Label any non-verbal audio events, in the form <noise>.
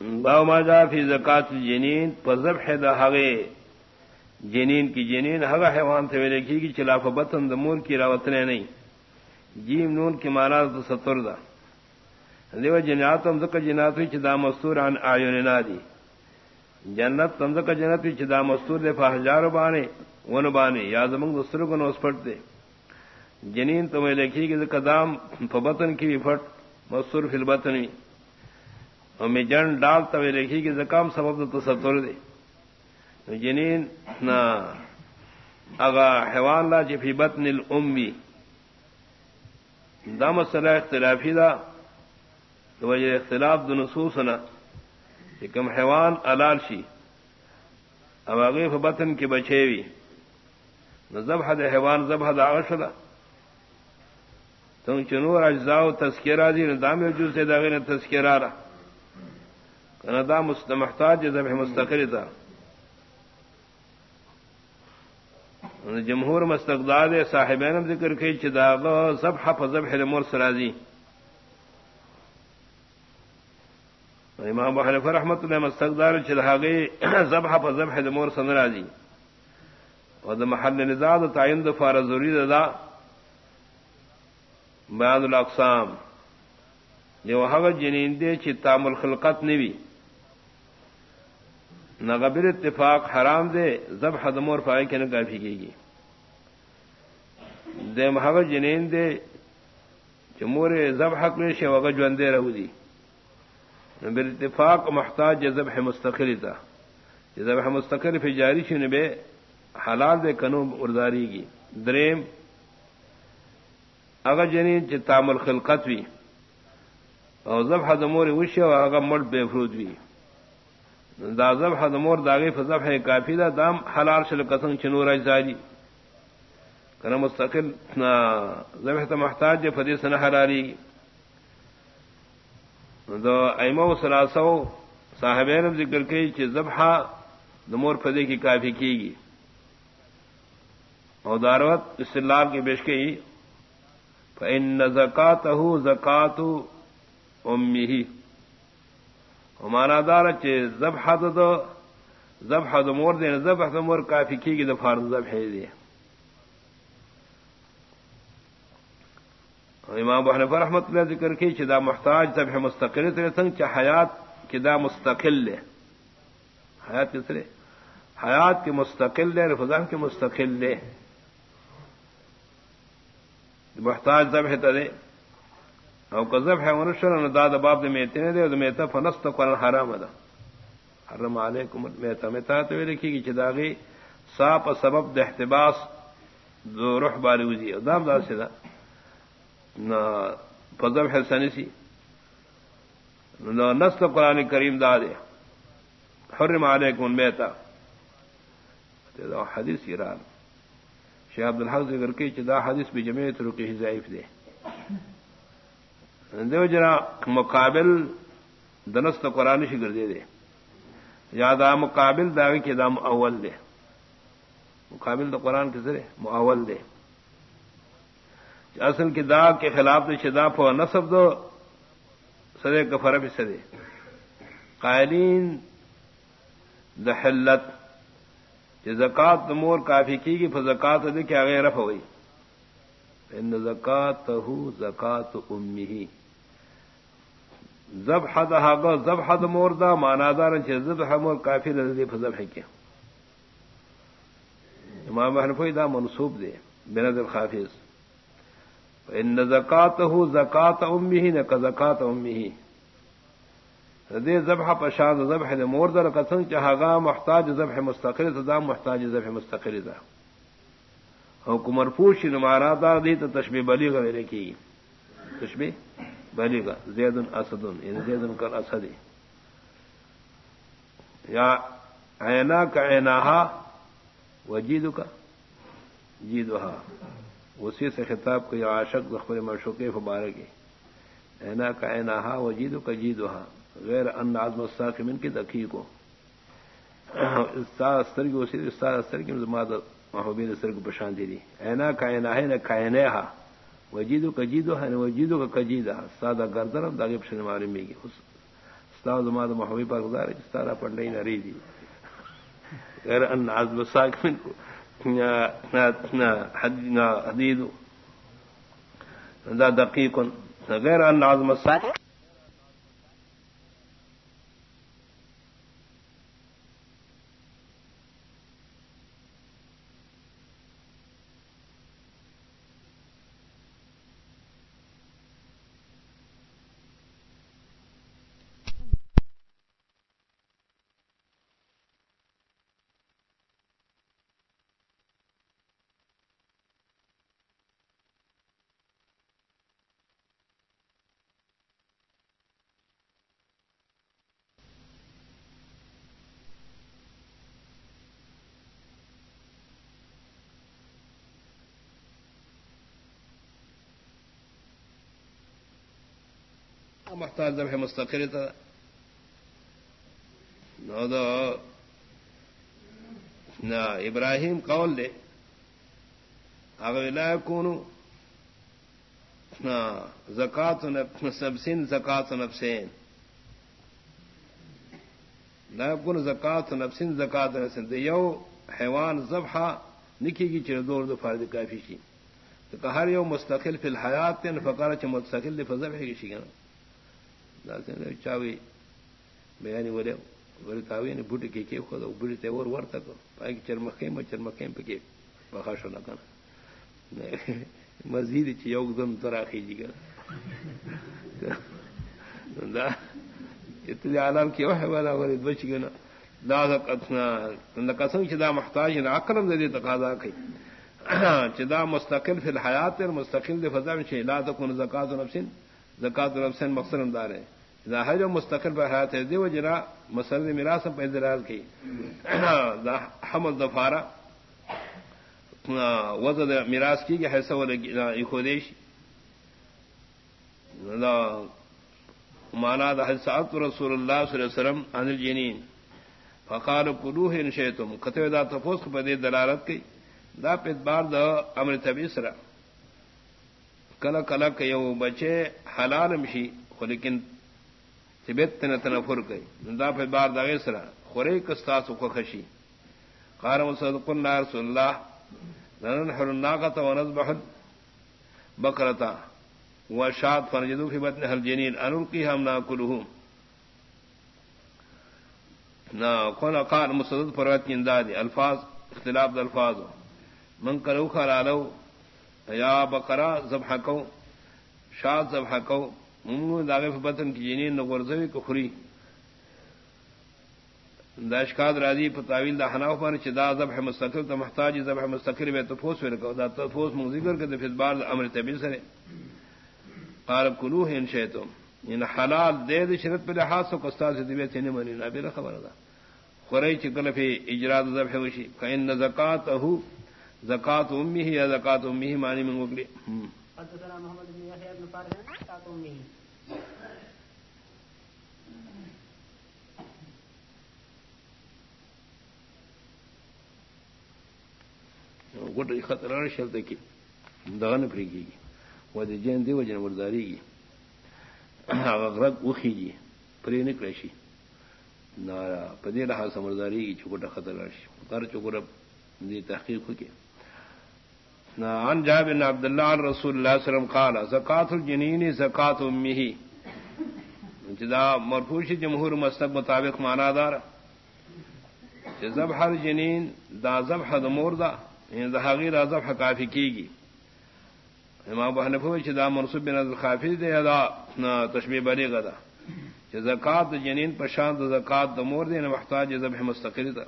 باو ما جا فی زکات جنین پذب ہے دا حغے جنین کی جنین حگا حیوان سے میرے کی چلاف بطن دمور کی راوت نے نہیں جیم نون کی مانا تو ستر دا۔ دیو جنات تم کا جنات ہوئی چدا مستور عن آیوننا دی۔ جنت تم کا جنت ہوئی چدا مستور دے فہجار بانے ون بانے، یا زمنگ دوسر کو نوس پھٹ دے۔ جنین تمہیں لکھی کہ قدام فبطن کی بھی پھٹ، مستور فی البطن اور میں جن ڈال توے لکھی کہ زکام سبب تو ستر دے۔ جنین نہ اگا حیوان لا جفی بطن الامی۔ دا مسئلہ اختلافی دا تو وجہ اختلاف دنسوس نا کہ کم حیوان علال شی اب اغیف بطن کی بچےوی نہ ذبح د حیوان ذبح دا عشرہ تم چنور اجزاء تذکرہ دی نہ دام جو سے دا غیر تذکرہ رہا دا محتاج ذبح مستقل تھا جمہور مستقداد صاحبین ذکر کے چداغ ذبح فذبح لمور سرازی. امام بحنف رحمت اللہ مستقدار چداغی <coughs> ذبح فذبح لمور سنرازی اور محل نزاد تعین دفار ضروری ددا بیان الاقسام. جو حق جنین دے چتام الخلقت نوی. نغبر اتفاق حرام دے زب حدمور پائے کے نہ کافی کی گی۔ دے محب جنین دے جمور زب حق میں شے وغ جندے رہو دی۔ بر اتفاق محتاج جذب ہے مستقل تھا جذب ہے مستقل پھر جاری شن بے حالات دے کنو ارداری کی دریم اگر جنین چتام الخلقت بھی اور زب حدمور وش اگر مٹ بے فرود بھی دا زب حدمور داغی فضب ہے کافی دا دام حلال شل قسم چنور اجزاجی کرم مستقل زب محتاج فدی سن حلالی گی دو ایمو سلاسو صاحبین ذکر کی چ ذبح دمور فدی کی کافی کی گی اور داروت استلاب کی بیش کی فإن زکاتہ زکات امی ہمارا دار چ زب حد دو زب حد مور دے زب حد مور کافی کی گی تو فار زب ہے دے امام بحن پر رحمت اللہ ذکر کی چدا محتاج زب ہے مستقل ترے سنگ چ حیات کدا مستقل لے حیات کس رے حیات کے مستقل لے رفضان کے مستقل لے محتاج زب ہے ترے او کذب ہے منشر نہ داد باب دے میتے دے دے میتا فنست قران حرام دا حرم علیکم میتا میتا تو لکھی کی چداغی صاف سبب دے احتباس ذو روح باری وزی دام دا سدا نہ فذب ہے سنسی نہ نست قران کریم دا دے حرم علیکم میتا تو حدیث ایران. شیخ عبد الحق ذکر کی چدا حدیث بھی جمعیت رکی ضعیف دے دیو جنا مقابل دنست قرآن شکر دے دے۔ یا دا مقابل داغی کے دام اول دے۔ مقابل تو قرآن کے ذریعے اول دے۔ اصل کی داغ کے خلاف دے شداف و نصب دو، سرے کا فرب سرے قائلین دہلت زکات مور کافی کی گی فزکات دے کہ آگے رف ہوئی۔ ان زکات زکات امی زب حد زب حد موردا مانادار زب حمور کافی رضی فضب ہے کیا۔ امام حنفی دا منصوب دے بند الخافظ ان زکات ہو زکات امی ہی نہ زکات امی ہی دے ذبح پشاد ذبح موردر قسم چاہا محتاج، ذبح مستقل دا، محتاج، ذبح مستقل دا۔ حکمر پوش نمارا دا دی تو تشبی بلی غیر کی تشبی بلی گا زید اسد یعنی زید کر اسد یا اینا کا اینا وجید کا جید اسی سے خطاب کو یا عاشق زخر مشوق مبارک اینا کا اینا وجید کا جید غیر ان آزم استاق من کی دقی کو. استاد استر کی اسی استاد استر کی محبوبین استر کو پشان دے دی. اینا کا اینا ہے نہ کائنے ہا وجیدو کجیدو ہے وجیدو کا کجیدا سادہ گردر داغے پشن مارے میں اس استاد زما محبی پر گزارے ستارہ پڑھنے نہ رہی دی غیر ان عزب ساکن کو. حدید دا دقیق غیر ان عزم ساکن محتاج ذبح مستقل تھا نہ ابراہیم قول دے اگر کون زکات سبسین، زکات نفسین۔ نہ کن زکات نفسین زکات نفسین۔ یو حیوان ذبح نکی کی چر دور دو فائدہ کافی شی۔ تو کہ ہر یو مستقل فی الحیات تین فقار چ مستقل فضب ہے کسی کا چاوی. بیانی ورے ورے تاوی یعنی نے بوٹی کی کی خود بوٹی تے ور ور تک پای چرمخے ما چرمخے پہ بخا شو نہ کنا <laughs> مزید چ یو دم تراخی جی گا دا اتلی عالم کی وحی والا ورے بچ گنا دا قطنا نہ قسم چ دا محتاج نہ عقل دے تقاضا کی <clears throat> چ دا مستقل فی الحیات، مستقل دے فضا میں لا تکون زکات نفس زکات نفس مقصد دار ہے ظاہر جو مستقل پر حیات ہے دیو جنا مسل میرا سب پہ کی. حمد دفارا وزد میراث کی کہ حیث خودیش مانا دا حسات رسول اللہ صلی اللہ علیہ وسلم عن الجنین. فقال کلوہ ان شیتم کتو دا تفوس کو پدے دلالت کی. دا پت بار دا امر تبیسرا کل کلک یو بچے حلال مشی خو لیکن طبیعت تن تنفر گئی دا پہ بار داغے سرا. خورے کستا سو خشی. قال وصدق الله رسول الله ننحر الناقه ونذبح بقرة وشاد فنجدو في بطنها الجنين أنلقيها هم ناكلهم نا، قال قال مصدد فرات يندادي الفاظ، اختلاف الفاظ من کرو خلالو یا بقرہ ذبح شاد ذبح داغے بطن کی جنین نغرزوی کو خری داشکاد راضی پتاویل دا حناف پر چدا ذبح مستقل تو محتاج ذبح مستقل میں تفوس میں رکھو دا تفوس من ذکر کے پھر بار امر طبیل سرے قال کلو ہے ان شیتو ان حلال دے دے شرط پہ لحاظ سو کستا سے دیوے تینے منی نا بے خبر دا خورئی چکل پہ اجراد ذبح وشی فإن زکاتہ زکات امی ہی یا زکات امی ہی معنی من گلی حدثنا محمد بن يحيى بن فارس زکات امی گٹ خطرہ شرط کی دغن پری کی وہ جین دی وجن ورداری کی رگ اخی جی پری نکلشی نارا پدی رہا سمرداری گی کی چکوٹ خطر کر چکر دی تحقیق کی عن جابر بن عبد الله عن رسول الله صلى الله عليه وسلم قال زكاه الجنين زكاه امه جدا مرفوع جمهور مسلک مطابق مانا دار ذبح الجنين دا ذبح دمور دا یعنی ذهغي دا ذبح کافی کیگی. امام ابو حنیفہ چدا منصوب بن الخافی دے دا تشبیہ بلیغ دا. زکات جنین پشان زکات د دمور دے یعنی محتاج ذبح مستقل دا.